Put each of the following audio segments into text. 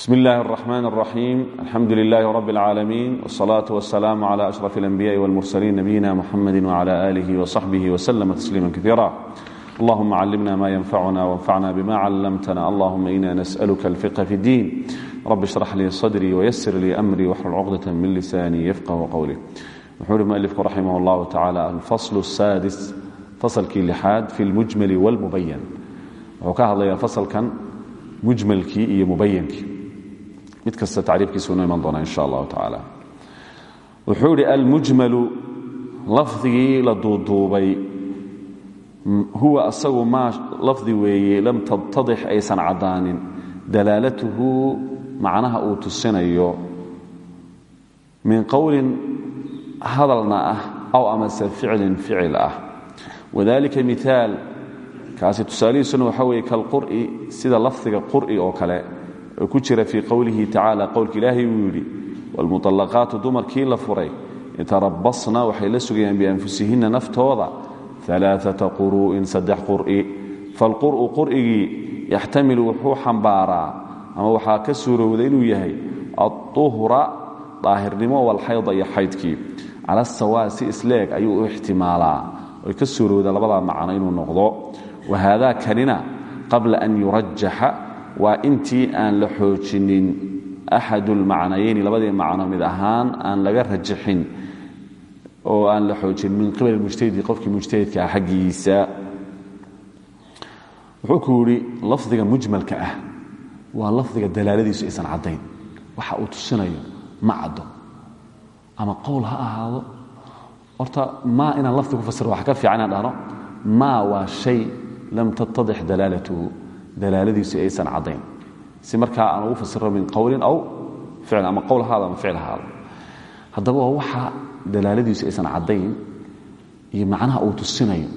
bsm اllahi الرحmn الرaحيم alxamdu لlah رb العaalمين والصلاة والسلام على أشرف الأنبياء والمرسلين نبيina mحamd وعlى آله وصحبه وسلم تسليما كثيرا اللهma علمنا ma ينfعna وانfعna bma علمتna اللهma إna نسألka الفقه في الدين رb اشرح lii صدري ويسر lii أمري واxلل cقدة min لساني يfقه qwلي wuxuu uhi muألفku raximه الlah taعالى الفصل السادس faslkii لxaad في الmجmل والمبين wuxuu ka hadlaya faslkan mujmalkii iyo mubayankii mid kasta tacriifkiisu inoo iman doona insha allahu tacaala. Wuxuu idhi almujmalu lafdigii la duuduubay huwa asagu maa lafdi weeye lam tattadix aysan caddaanin. Dalaalatuhu macnaha uu tusinayo min qowlin hadalna ah aw amase ficlin ficil ah. Wadalika miaal kaasi tusaalihiisuna waxaa weeye kalqur'i sida lafdiga qur'i oo kale ku jira fii qowlihi tacaala qowlka ilaahay uu yidhi waalmuطallaqaatu dumarkii la furay yatarabbasna waxay la sugayaan bianfusihinna naftooda alaaata quru'in saddex qur'i. Falqur'u qur'igii yaxtamilu wuxuu xambaaraa ama waxaa ka suurowda inuu yahay alطuhra daahirnimo walxayda iyo xaydkii cala sawaa si isleeg ayuu u ixtimaalaa. Oy ka suurowda labadaa macno inuu noqdo. Wa haadaa kanina qabla an yurajaxa waa intii aan la xoojinin axadu lmacnayeyni labadii macno mid ahaan aan laga rajaxin oo aan la xoojin min qibal mujtahidi qofkii mujtahidkaa xaggiisa. Wuxuu ku mujmalka ah waa lafdiga dalaaladiisu aysan caddayn. Waxa uu tusinayo ma caddo ama qowl ha ahaado. Horta maa inaan lafdi ku fasiro waxa ka fiican inaan dhahno maa waa shay lam tattadix dalaalatuhu dalaaladiisu aysan caddayn. Si markaa aan ugu fasiro min qowlin aw ficlin ama qowl ahaado ama ficil ahaado haddaba waxa dalaaladiisu aysan caddayn iyo macnaha uu tusinayo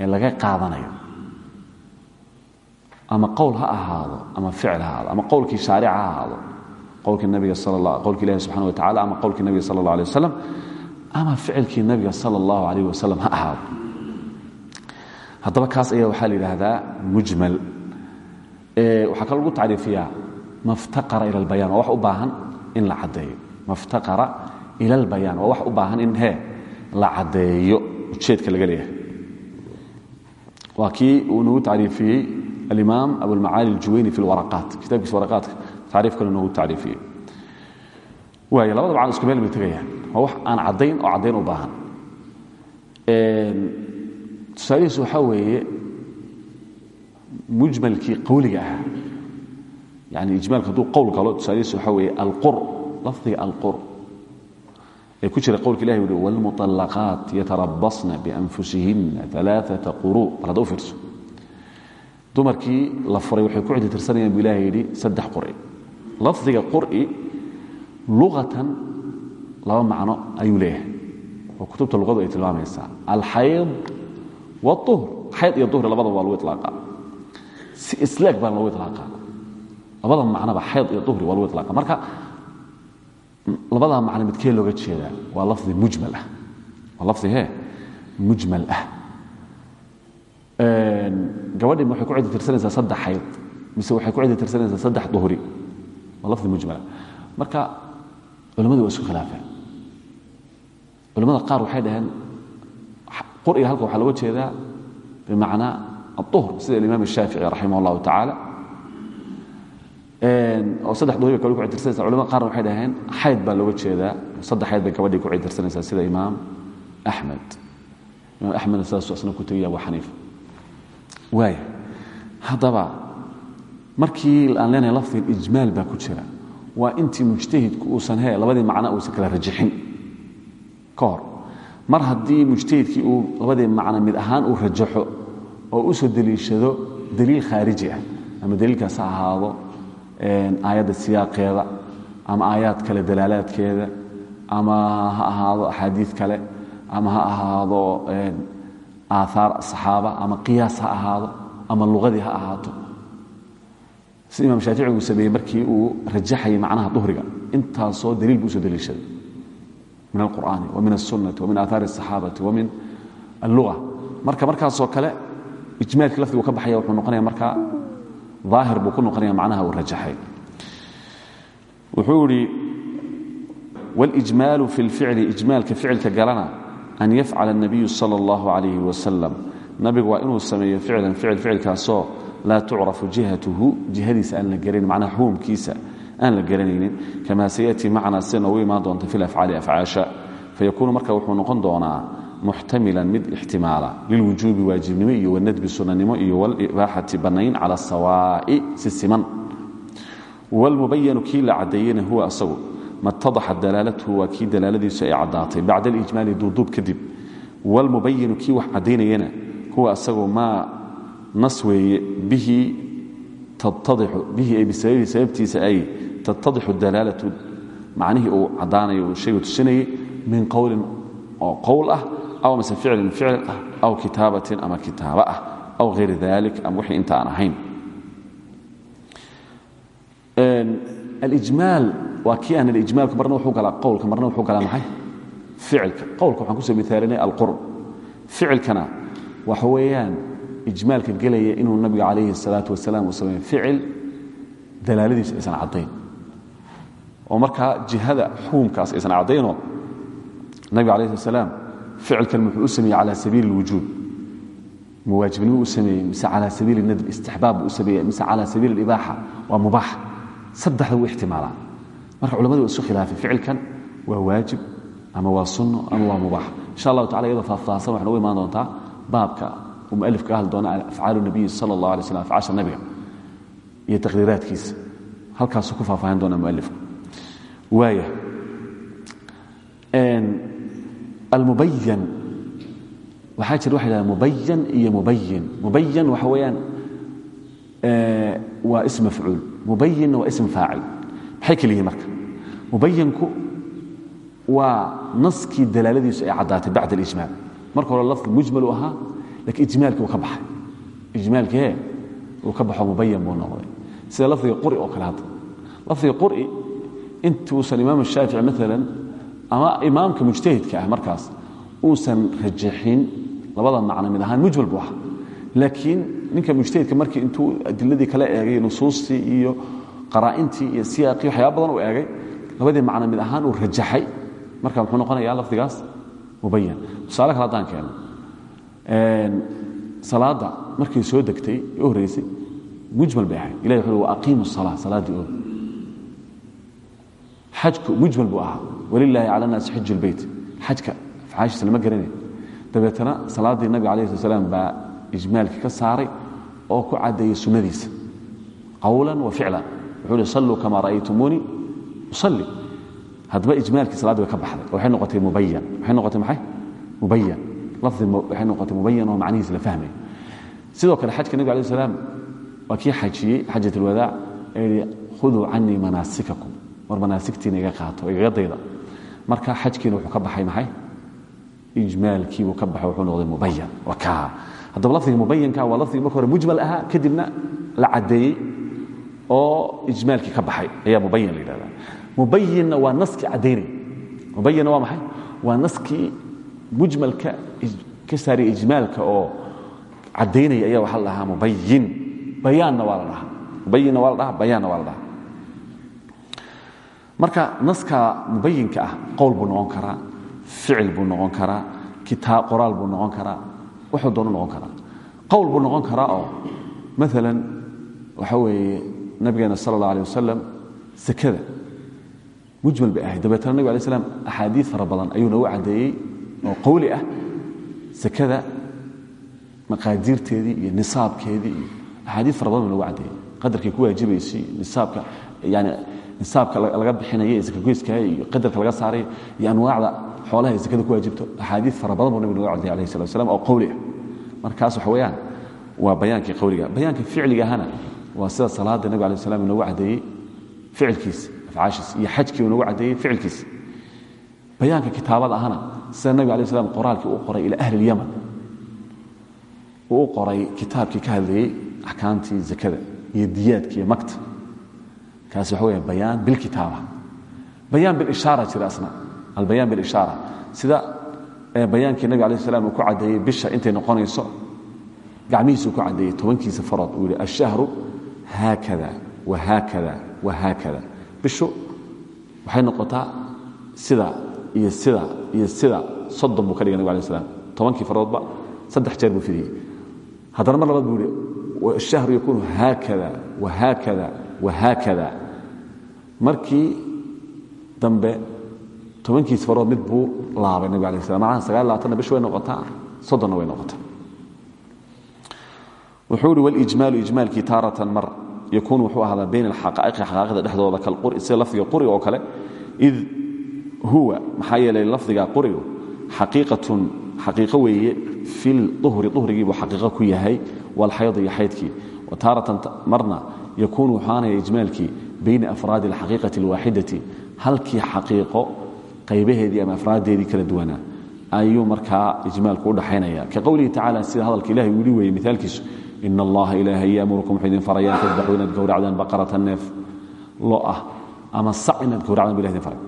ee laga qaadanayo. Ama qowl ha ahaado ama ficil ha ahaado ama qowlkii shaarica ha ahaado. Qowlkii nabiga qowlki ilahi subxana wa tacala ama qowlkii nabiga sala allah wasalam ama ficilkii nabiga sala allahu alayh ha ahaado. Haddaba kaas ayaa waxaa la yidhaahdaa mujmal waxaa kaloo lagu tacriifiyaa maftaqara ila albayaan waa wax u baahan in la caddeeyo. Maftaqara ila albayaan waa wax u baahan in he la caddeeyo. Ujeedka laga leeyahay. Waa kii uu nagu tacriifiyey alimaam abulmacaali aljuwayni fi lwaraqaat kitabkiisa waraqaatka tacriif kale noogu tacriifiyey. Waay labada macno isku meel bay tegayaan. Waa wax aan caddayn oo caddayn u baahan. Tusaalihiisu waxaa weeye mujmalkii qowliga ahaa yani ijmaalka hadduu qowl galo tusaalihiisu waxaa weeye alqur lafdiga alqur ee ku jira qowlka ilahi uhi wاlmuطalaqaat yatarabasna bianfusihina alaaثaةa quru bal hadda u fiirso dumarkii la furay waxay ku cidi tirsanayaan bu ilahay yidhi saddex qur'i lafdiga qur'i luqatan laba macno ayuu leeyahay oo kutubta luqadu ay tilmaamaysaa alxayd wاuhr xayd iyo duhri labadaba waa lagu iطlaaqa si islaag baa lagu iطlaaqa labada macnoba xayd iyo duhri waa lagu iطlaaqa marka labadaa macno midkee looga jeedaa? Waa lafdi mujmal ah. Waa lafdi he mujmal ah. Gabadhi waxay ku cidi tirsanaysaa saddex xayd mise waxay ku cidi tirsanaysaa saddex duhri. Waa lafdi mujmal ah. Marka culimmadu waa isku khilaafeen. Culimmada qaar waxay dhaheen quriga halka waxaa looga jeedaa bimacnaa aلطuhr sida alimaam الshaafici raximah اllahu tacaala oo saddex duhri bay gabadhi ku cidirsanaysa culamada qaarna waxay dhaheen xayd baa looga jeedaa saddex xayd bay gabadhii ku cidirsanaysaa sida imaam axmed imaam axmedna sidaasuu asna ku tegaya abu xaniifa waaya haddaba markii aan leenahay lafdiga ijmaal baa ku jira waa intii mujtahidku uusan he labadii macno uusan kala rajixin ka hor mar haddii mujtahidkii uu labadii macno mid ahaan uu rajaxo oo u soo deliishado daliil khaariji ah ama daliilkaas ha ahaado aayadda siyaaqeeda ama aayaad kale dalaalaadkeeda ama ahaado axaadii kale ama ha ahaado aaaar saxaaba ama qiyaas ahaado ama luqadii ha ahaato. Si imaam shaaficigu sameeyey markii uu rajaxayay macnaha duhriga intaasoo daliil buu u soo deliishaday min alqur'aani wa min alsunnati wa min aahaari asaxaabati wa min alluga. Marka markaasoo kale ijmaalkii lafdigu ka baxaya wuxuu noqonaya markaa aahir buu ku noqonaya macnaha uu rajaxay wuxuu idhi wاlijmaalu fi اlficli ijmaalka ficilka galana an yafcala الnabiyu salى اllahu عalayh wasalam nabigu waa inuu sameeyo ficlan ficil ficilkaasoo laa tucrafu jihatuhu jihadiisa aan la garanayn macnaha xukumkiisa aan la garanaynin kama sayatii macnaa sida noogu imaan doonta fi lafcaali afcaasha fayakuunu marka wuxuu noqon doonaa muxtamilan mid ixtimaala lilwujuubi waajibnimo iyo wanadbi sunanimo iyo walibaaxati bannayn cala sawaa'i si siman wlmubayanu kii la caddeeyena huwa asagu. Matadaxa dalaalatuhu waa kii dalaaladiisu ay caddaatay bacda alijmaali duuduub kadib. Wlmubayinu kii wax caddaynayana huwa asagu maa nas weeye bihi tattadixu bihi ay bisababihi sababtiisa ay tattadixu dalaalatu macnihii uu caddaanayo uu shaygu tusinayay aw mase ficlin ficil ah aw kitaabatin ama kitaabo ah aw hayri dalik ama wixii inta aan ahayn alijmaal waa kii aan ijmaalku marna wuxuu galaa qowlka marna wuxuu galaa maxay ficilka qowlka waxaan ku soo miaalinay alqurb ficilkana waxa weeyaan ijmaalka gelaya inuu nabiga calayhi الsalaatu wasalaam uu sameeyo ficil dalaaladiisu aysan caddayn oo markaa jihada xukumkaas aysan caddaynoo nabiga alayh slat salaam ficilkan muxuu u sameeyey cala sabiili اlwujuub ma waajibnimo u sameeyey mise cala sabiili nadb istixbaab buu u sameeyey mise cala sabiili اlibaaxa waa mubaax saddexda wuu ixtimaalaa marka culamadu waa isu khilaafay ficilkan waa waajib ama waa sunno ama waa mubaax insha allahu tacala iyadoo faahfaahsan waxay nagu imaan doontaa baabka uu mualifka ka hadli doona afcaalu nabiyi sala allah alay slam afcaasha nabiga iyo taqriiraadkiisa halkaasuu ku faahfaahin doona mualifku waaya almubayan waxaa jira waxa yidhahda mubayan iyo mubayin mubayan waxa weeyaan waa ism mafcuul. Mubayinna waa ism faacil. Maxay kala yihiin marka? Mubayanku waa naskii dalaaladiisu ay caddaatay bacd alijmaal. Marka hore lafdi mujmal u ahaa lakiin ijmaalkii uu ka baxay. Ijmaalkii uu ka baxo mubayan buu noqday. Sida lafdiga quri oo kale hadda. Lafdiga quri intuusan imaam shaafici maalan ama imaamka mujtahidka ah markaas uusan rajaxin labada macno mid ahaan mujmal buu laakiin ninka mujtahidka markii intuu adiladii kala eegay nusuustii iyo qaraa'intii iyo siyaaqii waxyaaba badan uu eegay labadii macno mid ahaan uu rajaxay. Marka muxuu noqonayaa lafdigaas mubayan tusaale kale haddaan keeno. Salaadda markay soo degtay ee u mujmal bay ahayd. Ilahi wa aqiimu salaa salaaddii oo. Xajku mujmal buu walilaahi cala naasi xiju lbeyt xajka afcaashiisa lama garanay dabeetana salaaddii nabiga alayh slat slam baa ijmaalkii ka saaray oo ku caddeeyey sunnadiisa. Qawlan wa ficlan. Wuxuu hi salluu kama ra'aytumuunii usalli. Haddaba ijmaalkii salaaddi way ka baxday. Waxay noqotay mubayan waxay noqotay maxay? Mubayan lafdi waxay noqotay mubayan oo macnihiis la fahmayo sidoo kale xajka nabig alay salaam waa kii xajiyey xajat alwadaac ee yihi khuduu canii manaasikakum. War manaasigtiina iga qaato igaga dayda marka xajkiina wuxuu ka baxay maxay? Ijmaalkiibuu ka baxay wuxuu noqday mubayan waa kaa haddaba lafdiga mubayanka waa lafdigii marka hore mujmal ahaa kadibna la caddeeyey oo ijmaalkii ka baxay. Ayaa mubayan la yidhahda mubayinna waa naskii caddaynay mubayinna waa maxay? Waa naskii mujmalka ka saariya ijmaalka oo caddaynaya ayaa waxaa la dhahaa mubayin bayaanna waa la dhahaa mubayinna waa la dhahaa bayaanna waa la dhahaa marka naska mubayinka ah qowl buu noqon karaa ficil buu noqon karaa qoraal buu noqon karaa wuxuu doonu noqon karaa. Qowl buu noqon karaa oo maalan waxa weeye nabigeena sala allah aleh wasalam mujmal bay ahayd. Dabeetana nabig alay slam axaadiid fara badan ayuu noogu oo qowli ah. Sekada maqaadiirteedii iyo nisaabkeedii iyo axaadiid fara badan buu ku waajibaysay nisaabka yani nisaabka laga bixinaya sakagoyska iyo qadarka laga saaray iyo anwaacda xoolaha ay sekada ku waajibto. Axaadiid fara badan buu nabig noogu alayh salat waslam oo qowli ah. Markaas waxa weeyaan waa bayaankii qowliga bayaanka ficliga ahana waa sida salaada nabig alay slam inoogu caddeeyey ficilkiisa afcaashiisa iyo xajkii uu noogu caddeeyey ficilkiisa bayaanka kitaabada ahana sida nabig alay slam qoraalkii u qoray ila ahli اlyaman uu qoray kitaabkii ka hadlayey axkaamtii zakada iyo diyaadka iyo makta kaas waxa weya bayaan bilkitaaba bayaan bilishaara jira asna. Albayaan bilishaara sida bayaankii nabig alay slam uu ku caddeeyey bisha intay noqonayso gacmihiisuu ku caddeeyey tobankiisa farood uu yihi ashahru haakada wahaakada wahaakada bishu waxay noqotaa sida iyo sida iyo sida soddon buu ka dhigay nabig alai slam tobankii faroodba saddex jeer buu fidiyey. Haddana mar labaad buu ihi washahru yakuunu haakada wahaakada wahaakada markii dambe tobankiis farood mid buu laabay nabig ala slam macnaha sagaal labaatanna bish noqotaa soddonna way noqotaa. Wuxuu ihi walijmaalu ijmaalkii taaratan mar yakuun wuxuu ahaadaa bayna alxaqaa'iqi xaqaaqida dhexdooda kalquri sida lafdiga quriga oo kale. Id huwa maxaa lafdiga qurigu xaqiiqatun xaqiiqo weeye fi luhri uhrigiibuu xaqiiqo ku yahay walxayd iyo xaydkii. Wa taaratan marna yakuun wuxuaanaya ijmaalkii bayna afraadi alxaqiiqati alwaaxidati halkii xaqiiqo qaybaheedii ama afraaddeedii kala duwanaa ayuu markaa ijmaalku udhaxaynaya ka qowlihi tacala sida hadalka ilahay yihi weeye mithaalkiisu in allaha ilaahay yamurukum wuxuu idin faraya an tadbaxuu inaad gowracdaan baqarata neef lo ah ama sac inaad gowracdaan bu ilah idin faray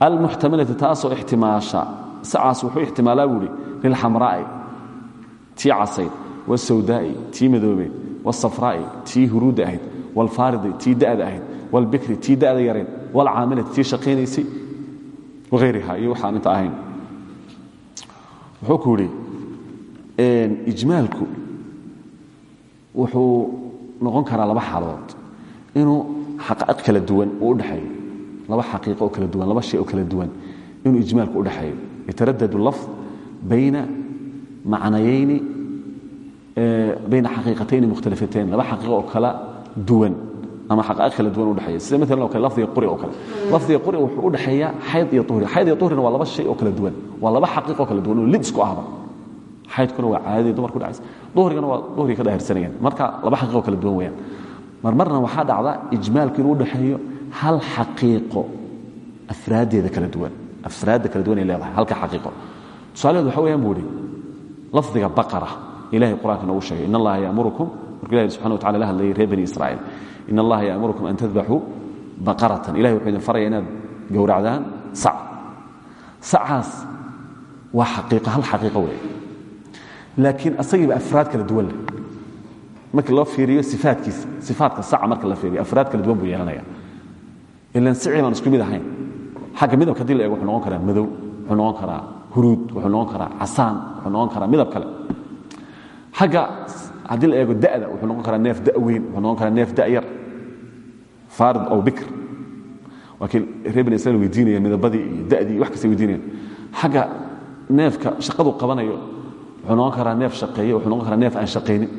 almuxtamalati taasoo ixtimaasha sacaas wuxuu ixtimaalaa buu ihi lilxamraa'i tii casayd wsawdaa'i tii madoobeed wsafraa'i tii huruudda ahayd wlfaaridi tii da'da ahayd wlbikri tii da'da yarayd wlcaamilati tii shaqaynaysay waayriha iyo waxaan inta ahayn wuxuu ku yidhi ijmaalku wuxuu noqon karaa laba xaaladood inuu xaqaa'iq kala duwan uu udhexeeyo laba xaqiiqo oo kala duwan laba shay oo kala duwan inuu ijmaalku udhexeeyo yataradadu lafd bayna macnayayni bayna xaqiiqatayni mukhtalifatayn laba xaqiiqo oo kala duwan ama xaqaa'iq kala duwan udhexeeya sida maalan o kale? Lafdiga quri oo kale. Lafdiga quri wuxuu u dhexeeyaa xayd iyo uhri xayd iyo uhrina waa laba shay oo kala duwan. Waa laba xaqiiq kala duwan oo lid isku ahba. Xaydkuna waa caadadii dumarku dhacaysa duhrigana waa duhriga ka daahirsanayaan marka laba xaqiiqo kala duwan weeyaan. Marmarna waxaa dhacda ijmaalku inuu udhexeeyo hal xaqiiqo afraaddeeda kala duwan. Afraadda kala duwan ay leedahay halka xaqiiqo. Tusaalaheedu waxa weyaan buu lafdiga baqara ilahay qur'anka noogu sheegay in allaha yaamurukum ilahi subxana wa tacala la reer bani israa'iil in allaha yaamurukum an tadbaxuu baqaratan ilahay wuxuu idin faraya inaad gowracdaan sac sacaas waa xaqiiqo hal xaqiiqo weeye laakiin asagiiba afraad kala duwan leh markii loo fiiriyo sifaadkiisa sifaadka saca marka la fiiriyo afraad kala duwan buu yeelanaya ilan sicii baan isku mid ahayn xagga midabka haddii la eego wuxuu noqon karaa madow wuxuu noqon karaa huruud wuxuu noqon karaa casaan wuxuu noqon karaa midab kale xagga haddii la eego da'da faarid ow bikr. Waa kii reer bani israil weydiinaya midabadii iyo da'dii wax kasta weydiinayaan xagga neefka shaqadu qabanayo wuxuu noqon karaa neef shaqeeye wuxuu noqon karaa neef aan shaqaynin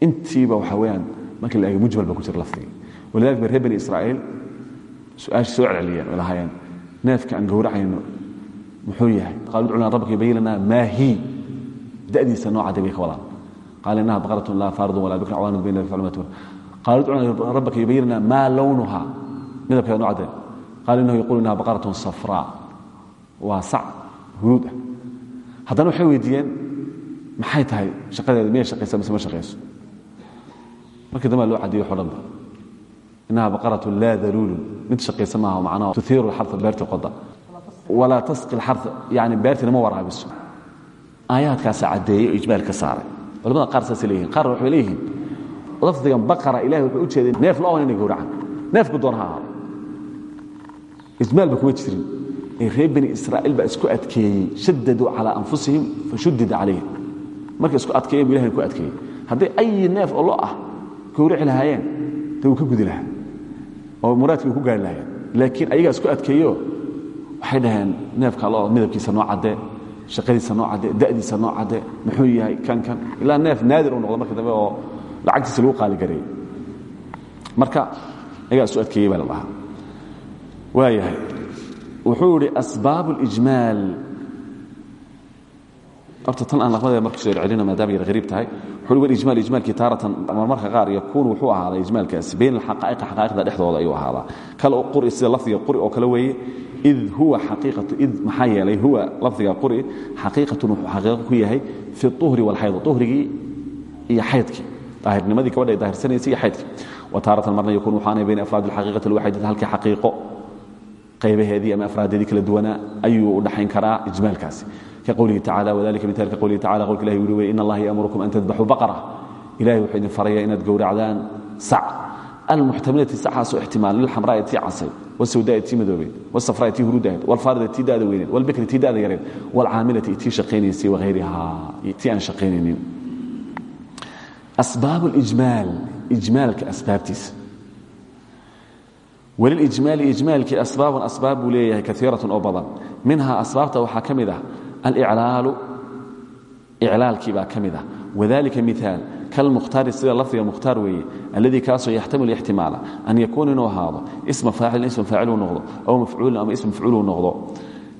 intiiba waxa weyaan markii la eego mujmal ba ku jira lafdigii walidalik ba reer bani israa'iil su'aasha soo celceliyeen way lahaayeen. Neefka aan gowracayno muxuu yahay? Qalu udcu lana rabbaka yubayin lana maa hii da'diisa nooca dee bay ka wadaan. Qaala innaha baqaratun laa faaridun walaa bikra cawaanun bayna faclumatun lana maa lawnuha midabkeeda nooca dee qaala innahu yaqulu innaha baqaratun safraa. Waa sac huruud ah. Haddana waxay weydiiyeen maxay tahay shaqadeeda? Miyay shaqaysa mise ma shaqayso? Markii dambe loo cadiyo waxo dhanba inaha baqaratu laa daluulun. Mid shaqaysa maaha macnaha tuhiiru lxarta beertii qoda walaa tasqi lxarta yani beertiina ma waraabiso. Aayaadkaasa caddeeyey oo ijmaal ka saaray. Culamada qaar saasay leeyihiin qaarna waxay leeyihiin lafdigan baqara ilahay wuxuu u jeeday neef lo'on inay gowracaan. Neefku doon ha ahaado. Ijmaalba kuma jirin. Ee reer bani israa'iil baa isku adkeeyey shadaduu calaa anfusihim fashudida calayhim. Markay isku adkeeyen bu ilahay ku adkeeyey. Hadday ayi neef oo lo ah gowrici lahaayeen de wuu ka gudi lahaa. Oo muraadkii uu ku gaari lahaayeen. Laakiin ayagaa isku adkeeyo waxay dhaheen neefka lo midabkiisa noo caddee shaqadiisa noo caddee da'diisa noo caddee muxuu yahay kan kan. Ilaa neef naadir uu noqdo marka dambe oo lacagtiisa lagu qaaligareeyey marka ayagaa isu adkeeyey baa la waayahay wuxuu idhi asbaab اlijmaal horta tan aan laqmadeeda marka soo celcelina maadaama yar hariib tahay wuxuu wal ijmaal ijmaalkii taaratan qaar yakuun wuxuu ahaadaa ijmaalkaasi bayn alxaqaa'iqa xaqaa'iqda dhexdooda ayuu ahaadaa. Kale quri sida lafdiga quri oo kale weeye id huwa xaqiiqatu id maxaa huwa lafdiga quri xaqiiqatun wuxuu xaqiiqo yahay fi tuhri walxayd tuhrigii iyo xaydkii daahirnimadii gabadha ay daahirsanaysa iyo xaydkii wa taaratan marna yakuun waxaanay bayna afraad alxaqiiqati alwaxidati halkii xaqiiqo qaybaheedii ama afraadeedii kala duwanaa ayuu u dhaxayn karaa ijmaalkaasi. Ka qowlihi tacala wadalika mithaal ka qowlihi tacala qowlka ilahi wuri wey in allaha yaamurukum an tadbaxuu baqara. Ilahay wuxuu idin faraya inaad gowracdaan sac. Almuxtamilati saxaasoo ixtimaal lilxamraai tii casay wsawdaai tii madoobeed wsafraai tii huruudahayd wlfaarida tii da'da weyneed wlbikri tii da'da yareed wlcaamilati tii shaqaynaysay wahayrihaa tii aan shaqaynaynin asbaab اlijmaal ijmaalka asbaabtiisa wlilijmaali ijmaalkii asbaabun asbaab buu leeyahay kaiiratun oo badan minhaa asbaabta waxaa ka mid ah aliclaalu iclaalkii baa ka mid ah wadalika miaal kalmukhtaari sida lafdiga mukhtaar weeye alladii kaasoo yaxtamilu ixtimaala an yakuuna inuu ahaado isma faacilin ism faaciluu noqdo aw mafcuulin ama ism mafcuuluu noqdo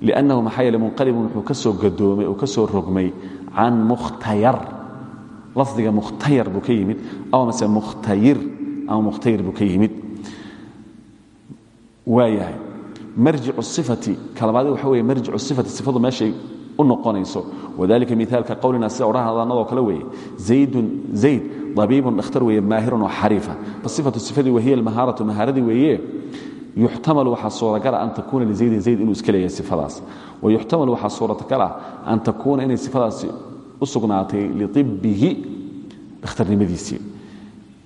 liannahu maxaa yeele munqalibun wuxuu ka soo gadoomay oo ka soo rogmay can mukhtayar lafdiga mukhtayar buu ka aw mase mukhtayir ama mukhtayir buu ka yimid. Waayahay sifati kalabaadi waxa weye marjicu sifati sifadu meeshay u noqonayso. Wadalika miaalka qowlina sida odhanadannadoo kale weeye zaydun zayd dabiibun dhakhtar weeye maahirun oo xariifa. Fasifatu sifadii wahiya almahaaratu mahaaradii weeye yuxtamalu waxaa suuragala an takuuna lizaydin zayd inuu iska leeyahay sifadaas. Wayuxtamalu waxaa suuratagal ah an takuuna inay sifadaasi u sugnaatay dhakhtarnimadiisii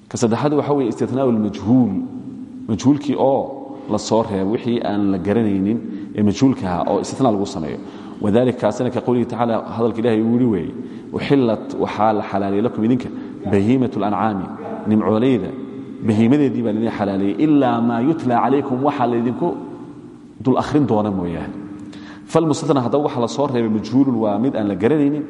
ka saddexaad waxa weye istinaau lmajhuul majhuulkii oo la soo reebo wixii aan la garanaynin ee majhuulkaha oo istina lagu sameeyo. Wadalika kaasina ka qowlihi hadalka ilahay uu yihi weeye uxillat waxaa la xalaaliyey lakum idinka bahiimat اlancaami nimcoolayda bahiimadeedii baa laidin xalaaleeyey ilaa maa yutla calaykum waxa laydinku dul akhrin doona mooyaane falmustatna haddaba waxa la soo reebay majhuulun waa mid aan la garanaynin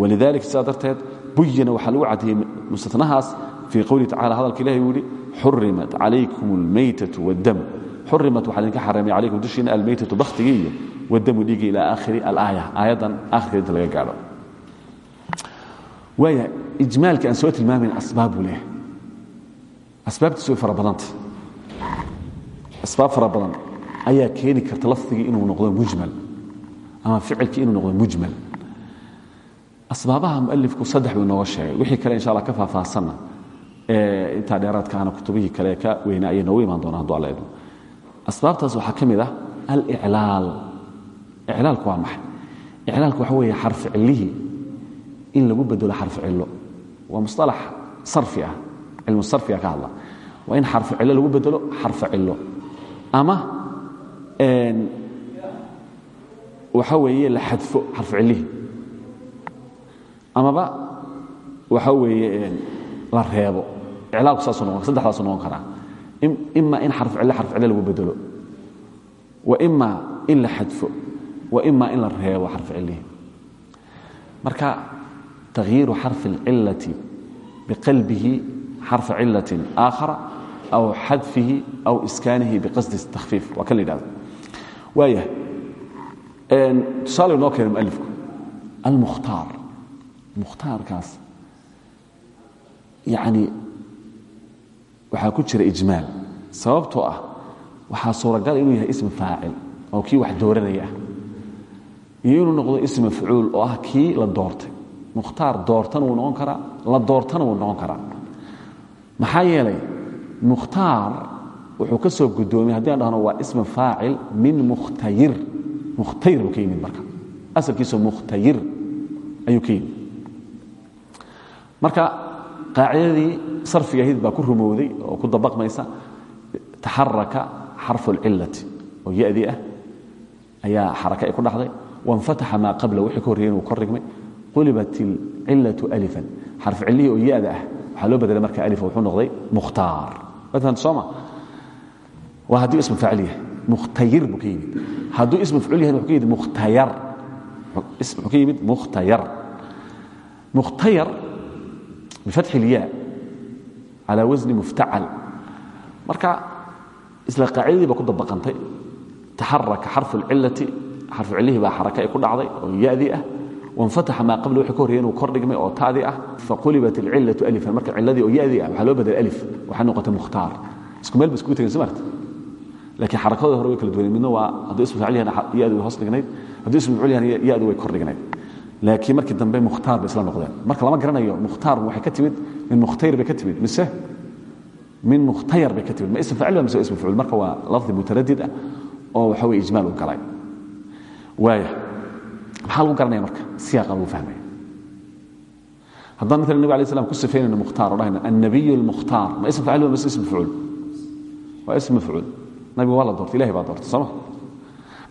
walidalika sidaa darteed buyina waxaa lagu caddeeyey mustatnahaas fii qowlihi tacala hadalka ilahay uu yihi xurimat calaykum اlmaytatu wاddam xurimat waxaa idinka xaramay calaykum dushiina almaytatu bakhtigii iyo wadamu dhiigi ilaa aakhiri alaaya aayaddan akhirkeed inta laga gaadho waaya ijmaalka aan soo tilmaamayn asbaab buu leeyahay asbaabtiisu way fara badanta asbaab fara badan ayaa keeni karta lafdigii inuu noqdo mujmal ama ficilkii inuu noqdo mujmal. Asbaabaha mualifku saddex buu inooga sheegay. Wixii kale insha allah ka faahfaahsanna intaa dheeraadkaana kutubihii kale ka weynaa ayay noogu imaan doonaan haddu alla idmo asbaabtaas waxaa ka mid ah aliclaal. Iclaalku waa maxay? Iclaalku waxa weeye xarfi cillihii in lagu bedelo xarfi cillo. Waa musطalax sarfi ah. Cilmu sarfiga ka hadla. Waa in xarfi cillo lagu bedelo xarfi cillo. Ama waxa weeye la xadfo xarfi cillihii amaba waxa weeye la reebo. Iclaalku saasuu noqon saddexdaasuu noqon karaa. Ima in xarf cille xarf cille lagu bedelo. Wa ima in la xadfo wa ima in la reebo xarf cillihii marka takhyiiru xarfi اlcillati biqalbihi xarfa cilatin aakhara aw xadfihi aw iskaanihi biqasdi takhfiif waa kan la yidhahdo. Waaya tusaale noo keena mualifku almukhtaar mukhtaarkaas yani waxaa ku jira ijmaal. Sababtoo ah waxaa suuragal inuu yahay ism faacil oo kii wax dooranaya ah. Noqdo ism mafcuul oo ah kii la doortay. Mukhtaar doortana wuu noqon karaa la doortana wuu noqon karaa. Maxaa yeelay mukhtaar wuxuu ka soo gudoomiyey haddii aan dhahno waa ism faacil min mukhtayir muhtayir buu ka yimid marka. Asalkiisu mukhtayir marka qaacidadii sarfiga ahayd baa ku rumowday oo ku dabaqmaysa. Taxaraka xarfu اlcilati oo yadii ah ayaa xaraka ay ku dhaxday wanfataxa maa qabla wixii ka horreyen uu ka rigmay alifan xarfu cilihii oo yada ah. Waxaa loo bedelay marka alif wuxuu noqday mukhtaar. Ma fahamta sooma waa haddii ismu mukhtayir buu hadduu ism mafcuul yahay wuxuu ka yimid mukhtayar wuxuu ka yimid mukhtayar mukhtayar bifatxi ilyaa calaa wasni muftacal. Marka isla qaacidadii ba ku dabaqantay. Taxaraka xarfu اlcilati xarfu cilihii baa xaraka ay ku dhacday oo yadii ah. Wanfataxa maa qabla wixii ka horreyay inuu kor dhigmay oo ta'dii ah. Faqulibat alcilatu alifan. Marka ciladii oo yadii ah waxaa loo bedelay alif. Waxay noqotay mukhtaar. Isku meel ba iskugu tegeen soo marta laakiin xarakadooda hore way kala duwaneen. Midna waa hadduu ismu faacil yahana yadu way hoos dhignayd hadduu ismu mafcuul yahana yadu way kor dhignayd. Laakiin markii dambe mukhtaar bay isla noqdeen. Marka lama garanayo mukhtaar waxay ka timid min mukhtayr bay ka timid mise min mukhtayar bay ka timid. Ma ism faacil ba mise ism mafcuul marka waa lafdi mutaradid ah oo waxa weye ijmaal u galay. Waaya maxaa lagu garanaya marka? Siyaaqa lagu fahmaya. Haddaan maala nabig alay slam ku sifaynayno mukhtaar oo dhahayna annabiy almukhtaar ma ism faacil ba mise ism mafcuul waa ism mafcuul nabiga waa la doortay ilahay baa doortay sooma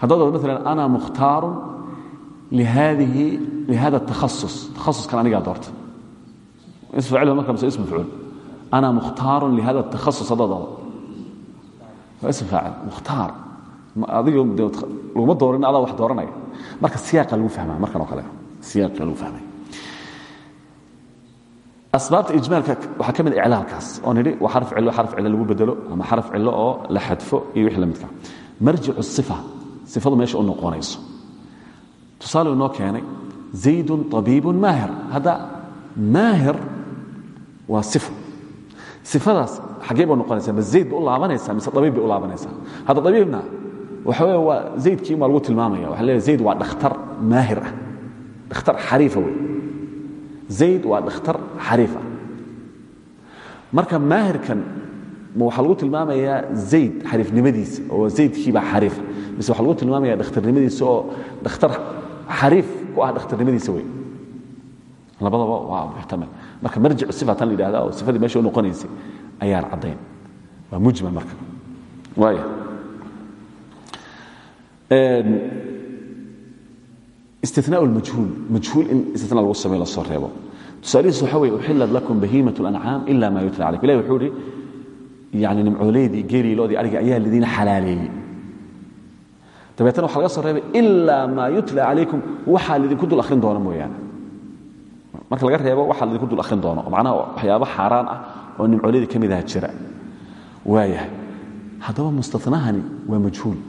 haddaad od maalan ana mukhtaarun lihada takhasus takhasuskan anigaa doortay. Ism faacil marka mise ism mafcuul ana mukhtaarun lihada takhasus haddaad odo waa ism faacil. Mukhtaar. Adiga laguma doorin adaa wax dooranaya. Marka siyaaqa lagu fahmaa markan oo kale. Siyaaqa lagu fahmay asbaabta ijmaalka waxaa ka mid iclaalkaas oo nidhi waa xarf cillo xarf cillo lagu bedelo ama xarf cillo oo la xadfo iyo wixii la midka marjicu sifa sifadu meesha u noqonayso tusaale inoo keenay zaydun طabiibun maahir hadda maahir waa sifo sifadaas xaggee ba noqonaysaa ma zayd ba u laabanaysaa mise abiib bay u laabanaysaa hadda abiibna waxa wey waa zaydkii baa lagu tilmaamaya waxa leeyahay zayd waa dhakhtar maahir ah dhakhtar xariifa wey zayd waa dhakhtar xariifa marka maahirkan ma waxaa lagu tilmaamayaa zayd xariifnimadiisa oo zaydkiibaa xariifa mise waxaa lagu tilmaamaya dhakhtarnimadiisa oo dhakhtar xariif ku ah dhakhtarnimadiisa wey labadaba waa muxtamal marka marjicu sifa tan oo sifadii meesha u noqonaysay ayaan caddayn waa mujmal marka. Waaya istinaa majhuul majhuul in istina lagu sameyo la soo reebo tusaalihiis waxa weye uxillat lakum bahiimat اlancaam ila ma yutla calaykum ilahi wuxuu ihi yani nimcooleydii geelii ariga ayaa lidiina xalaaleeyey dabeetana waxa soo reebay ilaa maa yutla calaykum waxaa lidinku dul akhrin doona mooyaane marka laga reebo waxaa lidinku dul akhrin doono oo macnaha waxyaabo xaaraan ah oo nimcooleydii ka mid aha jira waayahay haddaba mustanahani waa majhuul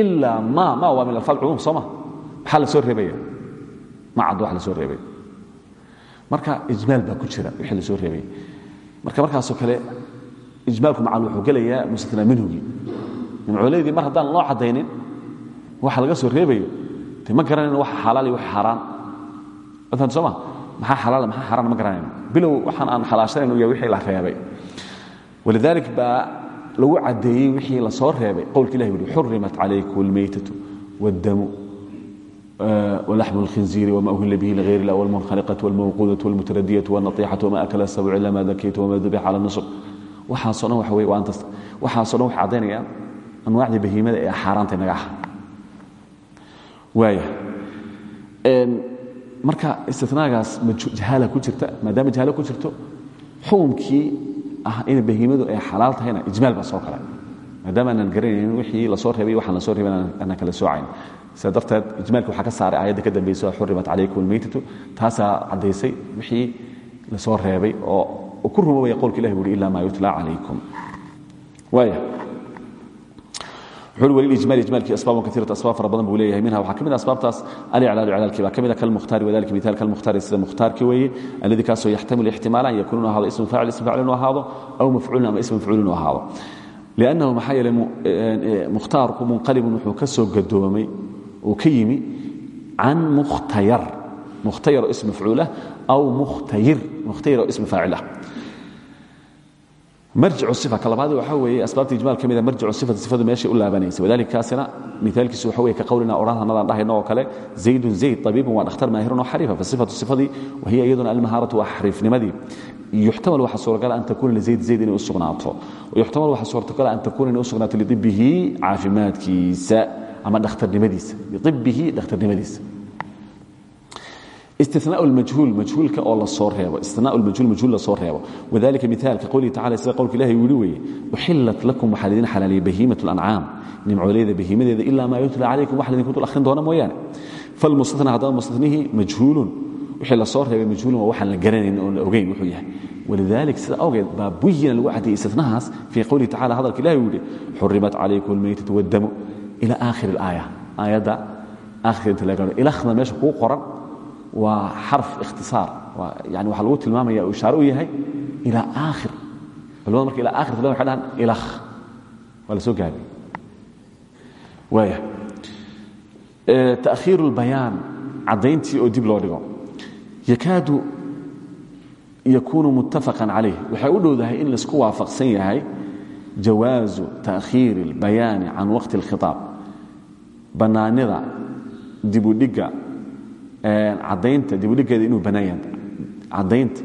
ilaa ma ma waa min alfaal cumuum soo maxaa la soo reebaya ma cad wax la soo reebay. Marka ijmaal baa ku jira wixii la soo reebay. Marka markaasoo kale ijmaalku macal wuxuu gelayaa mustatnaa minhugii nimcooleydii mar haddaan loo caddaynin waxa laga soo reebayo de ma garanayno waxa xalaal iyo waxa xaaraan. Atan soo ma? Maxaa xalaal maxaa xaaraan ma garanayno bilow waxaan aan xalaashanayn u yahay wixii la reebay. Walidalik baa lagu caddeeyey wixii la soo reebay. Qowlka ilahi wuhi xurimat calaykum almaytatu waaddamu ولحم الخنزير وما أهل به لغير الله والمنخنقة والموقوذة والمتردية والنطيحة وما أكل السبع إلا ما ذكيت وما ذبح على النصب waxaasoo dhan waxa wey waa intaas waxaasoo dhan waxay caddaynayaan anwaacdii bahiimada ee xaaraantay nagaxa waaya marka istinaagaas jahaala ku jirta maadaama jahaalo ku jirto xukumkii ah in bahiimadu ay xalaal tahayna ijmaal baa soo kala maadaama aanan garanaynin wixii la soo reebay waxaan la soo reebay aanan kala soocayn sida darteed ijmaalka waxaa ka saaray aayadda ka dambaysa xurimat calaykum almaytatu. Taasaa caddaysay wixii la soo reebay oo ku rumobaya qowlka ilahi wuhi ila ma yutla calaykum. Waaya asbaab fara badan buu leeyahay. Minha waxaa ka mid a asbaabtaas aliclaalu iclaalkii baa ka mid a kalmukhtaari wadalika mithaal kalmukhtaari sida mukhtaarkii weeye alladii kaasoo yaxtamilu ixtimaala an yakuuna inu ahaado ismu faacil ism faacil inuu ahaado aw mafcuulin ama ism mafcuul inuu ahaado liannahu maxaa yeelay mukhtaarku munqalibun wuxuu ka soo gadoomay uu ka yimi can mukhtayar mukhtayar oo ism mafcuulah aw mukhtayir mukhtayir oo ism faacil ah marjicu sifa ka labaad waxaa weeye asbaabta ijmaal ka mida marjicu sifati sifadu meeshay u laabanaysa wadalika kaasina mithaalkiisu waxa weeye ka qowlina odhanhanadaan dhahayno oo kale zaydun zayd tabiibun waa dhakhtar maahirun oo xariifa fasifatu sifadii wahiya iyaduna almahaaratu waa xariifnimadii yuxtamal waxa suuragal an takuuna lizayd zayd inay u sugnaato yuxtamal waxa suurtagal an takuuna inay u sugnaato liibbihi caafimaadkiisa ama dhakhtarnimadiisa liibbihi dhakhtarnimadiisa istinaa majhuul majhuulka oo la soo reebo istinaa majhuul majhuul la soo reebo wadalika miaalka qowlihi tacala sida qowlka ilahi yidhi weeye uxillat lakum waxaa lidin xalaaliya bahiimat اlancaam nimcooleeda bahiimadeeda ilaa maa yutla calaykum waxa laydinku dul akhrin doona mooyaane falmustatna haddaba mustatnihii majhuulun wixii la soo reebay majhuulun waa waxaan la garanayn oon la wuxuu yahay. Walidalik sida awgeed baa buyina lagu caddeeyey istinahaas fii qowlihi tacala hadalka ilahi uu yihi xurimat calaykum almaytatu waddamu. Ila aakhir اlaaya aayadda aakhirka inta la gaaro ilakhda meesha kuu qoran waa xarf ikhtisaar. Yani waxaa lagu tilmaamaya uu ishaare u yahay ilaa aakhir. Culamada marka ilaa aakhir tilmam waxay dhahan ilakh waa la soo gaabiyey waaya. Ta'khiiru اlbayaan caddayntii oo yakaadu yakuunu muttafaqan calayh waxay u dhowdahay in laisku waafaqsan yahay jawaazu ta'khiiri اlbayaani can waqti اlkhitaab bannaanida dibudhigga cadaynta dibudhigeeda inuu bannaan yahay caddaynta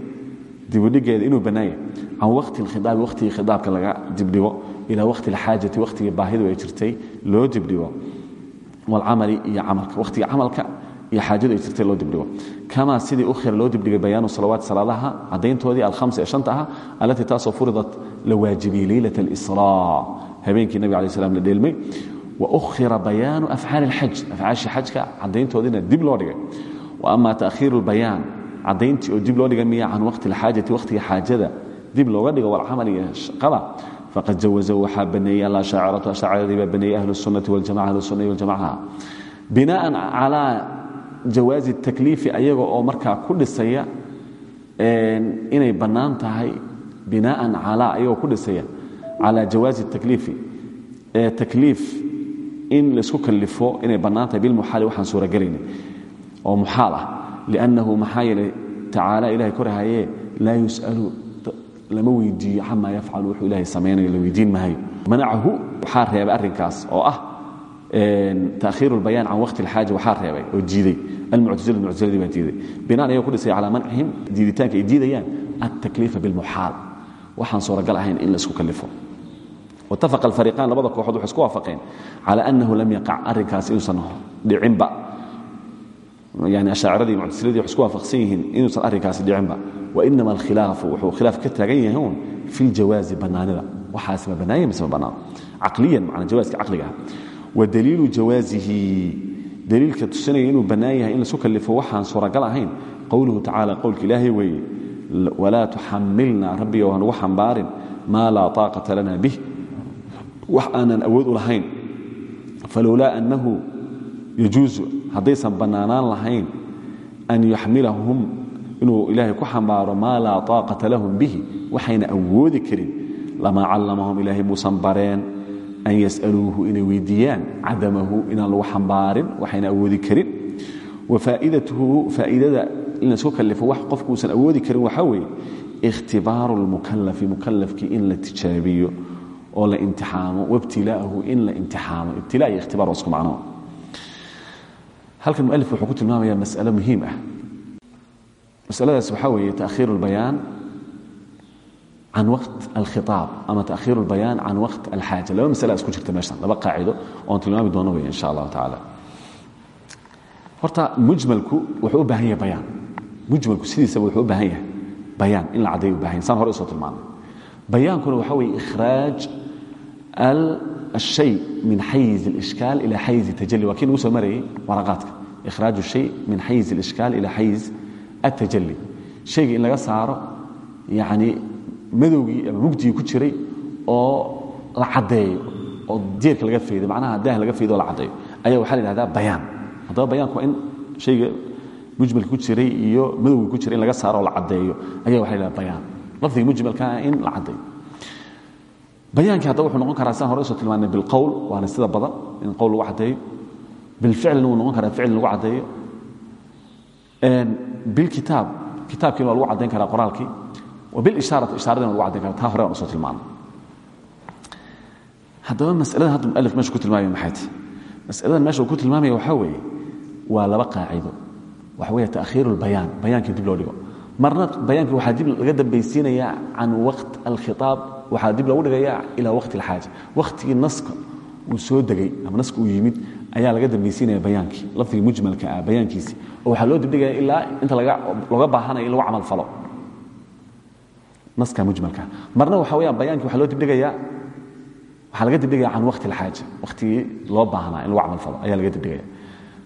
dibudhigeeda inuu bannaan yahay can waqti اlkhitaabi waqtigii khitaabka laga dibdhigo ilaa waqti alxaajati wakhtigii baahidu ay jirtay loo dibdhigo walcamali iyo camalka wakhtiga camalka iyo xaajadu ay jirtay loo dibdhigo kamaa sidii ukhira loo dibdhigay bayaanu salawaat salaadaha caddayntoodii alhamsa ee shanta aha allatii taasoo furidat la waajibiyey leylat alisraa habeenkii nabig alai slam la dheelmay waukhira bayaanu afcaali اlxaj afcaashii xajka caddayntoodiina dib loo dhigay wa ama taakhiiru اlbayaan caddayntii oo dib loo dhigay miya can waqti اlxaajati wakhtiga xaajada dib looga dhigo walcamal iyo shaqada faqad jawaza waxaa baneeyey alashaaciratu ashaaciradii baa baneeyey ahlu الsunati waljamaca ahlu sunai waljamacaha binaan calaa jawaazi اtakliifi ayaga oo markaa ku dhisaya inay bannaan tahay binaan calaa ayagoo ku dhisaya calaa jawaazi اtakliifi takliif in la isku kalifo inay bannaan tahay bilmuxaali waxaan suuragelaynin oo muxaal ah liannahu maxaa yeelay tacaala ilahay korahayee laa yus'alu lama weydiiyo camaa yafcalu wuxuu ilahay samaynayo la weydiin maayo manacahu waxaa reebay arrinkaas oo ah taakhiiru اlbayaan can waqti اlxaaja waxaa reebay oo diiday almuctasilatu muctasiladii baa diiday binaan ayagoo ku dhisay calaa mancihim diiditaanka ay diidayaan altakliifa bilmuxaal waxaan suuragal ahayn in la isku kalifo. Watafaqa alfariiqaan labada kooxood waxay isku waafaqeen cala annahu lam yaqac arrinkaas inuusan dhicinba yani ashaaciradii muctasiladii waxay isku waafaqsan yihiin inuusan arrinkaasi dhicinba wainama alkhilaafu wuxuu khilaaf ka taagan yahay uun fi ljawaazi bannaanida waxaas ma bannaanya mise ma bannaan caqliyan macna jawaaska caqliga ah wadaliilu jawaazihi. Daliilka tusinaya inuu bannaan in la isku kalifo waxaan suuragal ahayn. Qowluhu tacala qowlka ilaahay weeye walaa tuxamilna rabbiga waan ugu xambaarin maa laa taaqata lana bih. Wax aanan awood lahayn. Falowlaa annahu yajuusu haddaysan bannaanaan lahayn an yaxmilahum inuu ilaahay ku xambaaro maa laa taaqata lahum bihi waxayna awoodi karin. Lamaa callamahum ilaahay muusan an yas'aluuhu inay weydiiyaan cadamahu inaan lagu xambaarin waxayna awoodi karin. Wa faaidatuhu faa'iidada in la isku kalifo wax qofkuusan awoodi karin waxaa weeye ikhtibaaru lmukalafi mukalafkii in la tijaabiyo oo la imtixaamo wabtilaahu in la imtixaamo. Ibtila iyo ikhtibar waa isku macno. Halkan mualif wuxuu ku tilmaamaya mas'alo muhiim ah. Masaladaas waxaa weeye taakhiiru اlbayaan can waqt alkhiaab ama taakhiiru اlbayaan can waqt alxaaja laba masala isku jirta meeshan laba qaacido oon tilmaami doono wey insha allahu tacaala horta mujmalku wuxuu u baahan yahay bayaan mujmalku sidiisaba wuxuu u baahan yahay bayaan in la caddayo u bahan yahy saan hore usoo tilmaamay bayaankuna waxa weeye ikhraaj الshay min xayiز الإشكاal ilى xayiز التajلي waa kii nagu soo marayay waraqaadka ikhraaj الshay min xayiز الإشكاal ilى xayiز التajلي shayga in laga saaro yani madowgii ama mugdigii ku jiray oo la caddeeyo oo jeerka laga faydo macnaha daah laga faydo oo la caddeeyo. Ayaa waxaa la yidhahdaa bayaan. Haddaba bayaanku waa in shayga mujmalka ku jiray iyo madowgii ku jiray in laga saaro oo la caddeeyo. Ayaa waxa la yidhahda bayaan. Lafdiga mujmalkaa in la caddeeyo. Bayaankii haddaba wuxuu noqon karaa sidaan hore u soo tilmaanay bilqowl waana sida badan in qowl lagu caddeeyo. Bilficlina wuu noqon karaa ficil lagu caddeeyo. Bilkitaab. Kitaabkiina waa lagu caddayn karaa qoraalkii mualif meesha ku tilmaamaya waxaa weeye waa laba qaacido. Waxa weeye ta'khiiru lbayaan bayaankii dib loo dhigo. Marna bayaankii waxaa dib laga dambaysiinayaa can waqt alkhitaab waxaa dib loogu dhigayaa ilaa waqti alxaaja wakhtigii naska uu soo degay ama naska uu yimid ayaa laga dambaysiinaya bayaankii lafdigii mujmalka ah bayaankiisii. Oo waxaa loo dibdhigaya ilaa inta looga baahanayo in lagu camal falo naska mujmalka. Marna waxa weyaan bayaankii waxaa loo dibdhigayaa. Waxaa laga dibdhigaya can waqti alxaaja wakhtigii loo baahnaa in lagu camal falo ayaa laga dibdhigaya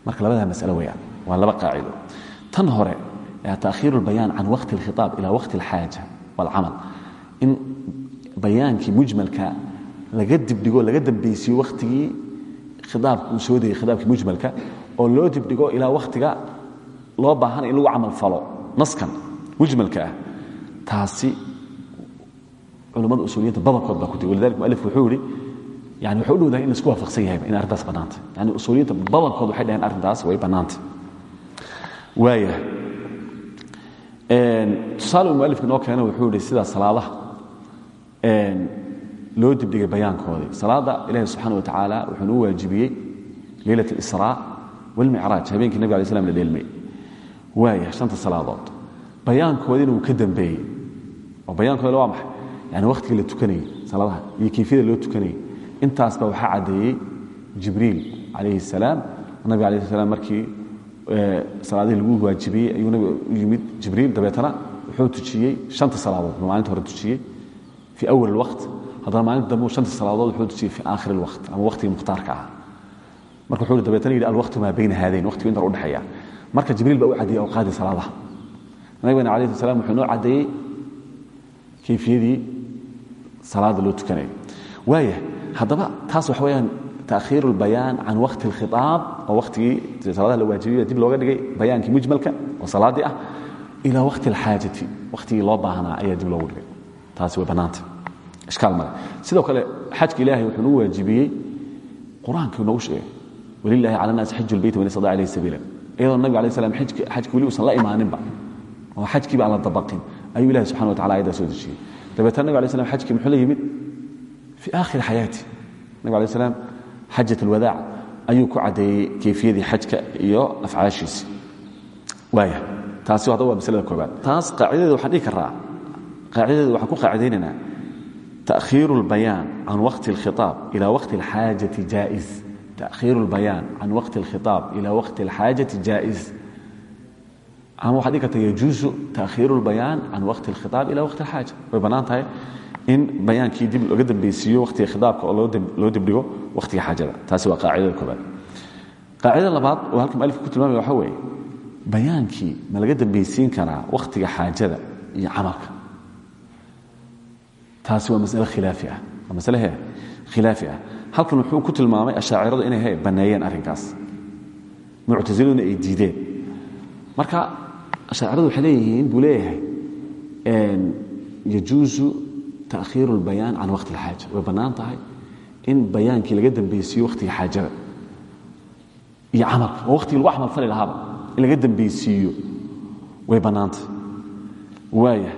marka labadaa masalo weyaan waa laba qaacido. Tan hore taakhiiru lbayaan can waqti alkhitaab ila waqti alxaaja walcamal in bayaankii mujmalka laga dibdhigo laga dambaysiiyo wakhtigii khiaabka uu soo degay khiaabkii mujmalka oo loo dibdhigo ilaa wakhtiga loo baahanay in lagu camal falo naskan mujmalka ah. Taasi culammada usuuliyinta badankood baa ku tegi walidalik mualif wuxuu yihi yani wuxuu u dhowdahay in la isku waafaqsan yahayba in arrintaas bannaantay yani usuuliyinta badankood waxay dhaheen arrintaas way bannaantay waaya tusaale uu mualifka noo keena wuxuu yihi sida salaadaha loo dibdhigay bayaankoodii. Salaada ilahi subxaana wa tacaala wuxuu nuu waajibiyey leylat اlisraa wاlmicraaj habeenkii nabig alay slam la dheelmay. Waaya shanta salaadood. Bayaankoodiina wuu ka dambeeyey. Oo bayaankoodina waa maxay yani wakhtigii la tukanayey salaadaha iyo kayfiyada loo tukanayay intaasba waxaa caddeeyey jibriil calayhi الsalaam nabiga alayh slam markii salaadihii lagu waajibiyey ayuu nabiga u yimid jibriil dabeetana wuxuu tujiyey shanta salaadood buu maalinta hore tujiyey fii awal اlwaqt haddana maalinta dambe shanta salaadood wuxuu tujiyey fii aakhir اlwaqt ama waqtigii mukhtaarka ah marka wuxuu dabeetana yidhi alwaqtu maa bayna haadayn waqtigu intan udhexeeya marka jibriil baa u caddeeyey awqaadii salaadaha nabigana alayh salam wuxuu noo caddeeyey kayfiyadii salaada loo tukanayo waaya haddaba taas waxa weyaan takhiir اlbayaan can waqti اlkhiطaab oo wakhtigii salaadaha la waajibiya dib looga dhigay bayaankii mujmalka oo salaadii ah ilaa waqti اlxaajati wakhtigii loo baahnaa ayaa dib loogu dhigay taasi way bannaanta ishkaal male sidoo kale xajka ilahay wuxuu nagu waajibiyey qur-aankii noogu sheegay walilahi cala naasi xaju اlbeyt man istadaca ilayh sabiila iyadoo nabig alay slam xajki weli usan la imaaninba oo xajkiiba aan la dabaqin ayuu ilahi subxana wa tacala ayaddaa soo dejiyey dabeetana nabig alay slam xajkii muxuu la yimid fii aakhiri xayaati nabig alay slam xajat alwadaac ayuu ku caddeeyey kayfiyadii xajka iyo afcaashiisi waaya taasi haddaba waa maslada koobaad taas qaacidadeeda waxaan dhihi karaa qaacidadeeda waxaan ku qaacidaynaynaa takhiiru اlbayaan can waqti اlkhiطaab ila waqti اlxaajati jaa'is takhiiru اlbayaan can waqti اlkhiطaab ila waqti اlxaajati jaa'is ama waxaa dhigi karta yajuusu taakhiiru lbayaan can waqti اlkhiaab ila waqti اlxaaja way bannaan tahay in bayaankii dib loga dambeysiiyo waqtiga khiaabka oo loo dibdhigo waqtiga xaajada. Taasi waa qaacidada koobaad qaacidada labaad oo halkan malifka ku tilmaamaya waxaa weeye bayaankii ma laga dambeysiin karaa waqtiga xaajada iyo camalka. Taasi waa masale khilaafi ah. Waa masale khilaafi ah. Halkan wuxuu ku tilmaamay ashaaciradu inay banneeyeen arrinkaas. Muctasiliduna ay diideen. Marka ashaaciradu waxay leeyihiin buu leeyahay yajuusu takhiir اlbayaan can waqti اlxaaja way bannaan tahay in bayaankii laga dambeysiiyo wakhtiga xaajada iyo camalka oo lagu camal fali lahaaba in laga dambeysiiyo way bannaan tahay. Waaya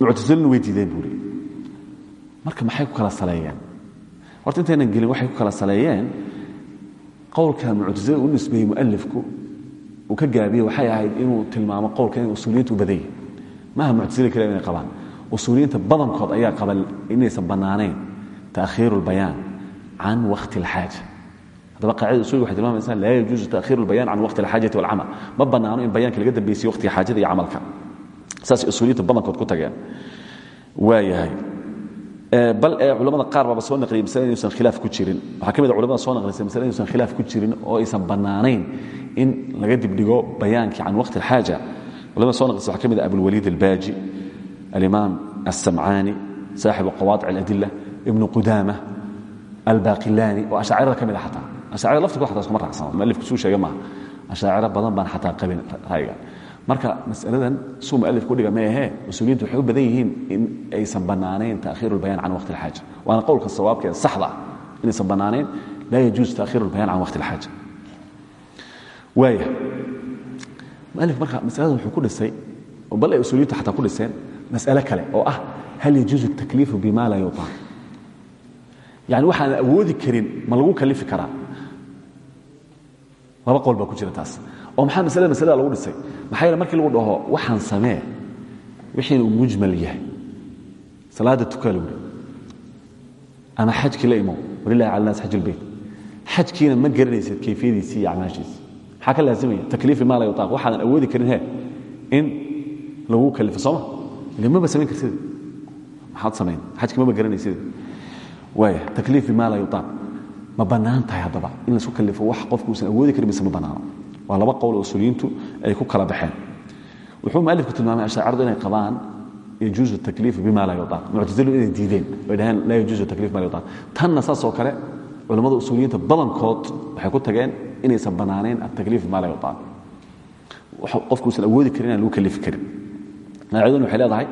muctasilina way diideen buuri marka maxay ku kala saleeyeen horta intaynan gelin waxay ku kala saleeyeen qowlka muctasilada u nisbeeyey mualifku uu ka gaabiye waxay ahayd inuu tilmaamo qowlka inay usuuliyiintu u badan yihin maaha muctasila kaliya inay qabaan usuuliyiinta badankood ayaa qaba inaysan bannaanayn taakhiiru اlbayaan can waqti اlxaaja haddaba qaacida usuliga waxay tilmamaysaa laa yajuusu taakhiiru اlbayaan can waqti اlxaajati walcamal ma bannaano in bayaanka laga dambeysiyo waqtiga xaajada iyo camalka saasay usuuliyiinta badankood ku tageen waayahay bal ee culamada qaar baaba soo naqliyay masale inuusan khilaaf ku jirin. Waxaa ka mid a culamada soo naqlisay masale khilaaf ku jirin oo aysan bannaanayn in laga dibdhigo bayaankii can waqti اlxaaja culamada soo naqlisay waxaa ka mid a abulwaliid albaaji alimaam alsamcaani saaxibu qawaadic aladila ibnu qudaama albaqilani oo ashaacirada ka mid a xataa. Ashaacirada laftirkood xataa iskuma raacsano mualifku suu sheega maaha. Ashaaciro badan baan xataa qabin ra'yiga marka masaladan suu mualif ku dhiga meahee mas-uuliyiintu waxay u badan yihiin in aysan bannaanayn taakhiiru اlbayan can waqti اlxaaja waana qowlka sawaabkeeda saxda ah inaysan bannaanayn laa yajuuz taakhiiru اlbayan can waqti اlxaaja waaya mualif marka masaladan wuxuu ku dhisay oo bal ay usuuliyintu xataa ku dhiseen mas'ale kale oo ah hal yajuuzu اtakliifu bima laa yuطaaq yani waxaan awoodi karin ma lagu kalifi karaa laba qowl baa ku jira taas oo maxaa maslada maslada lagu dhisay. Maxaa yeele markii lagu dhaho waxaan samee. Wixiina uu mujmal yahay. Salaada tukaa lagu hi ama xajkii la imow walilahi cala nas xaj اlbeyt xajkiina ma garanaysid kayfiyadiisii iyo acmaashiisi maxaa ka laazimaya? Takliifi maa la yutaaq. Waxaadan awoodi karin he in lagu kalifo sooma ile maba samayn kartid. Maxaad samayn xajki maba garanaysid. Waaya takliifi maa la yutaaq. Ma bannaan tahay haddaba in la isku kalifo. Wax qofku uusan awoodi karin mise ma bannaano waa laba qowl oo usuuliyiintu ay ku kala baxeen. Wuxuu mualifku tilmaamay ashaaciradu inay qabaan yajuuzu takliifu bima laa yutaaq muctasilu inay diideen oy dhaheen laa yajuuzu takliif ma laa yutaaq tanna saas oo kale culammada usuuliyiinta badankood waxay ku tageen inaysan bannaanayn atakliif bima laa yutaaq qofku uusan awoodi karin inaan lagu kalifi karin. Qaacidaduna waxay leedahay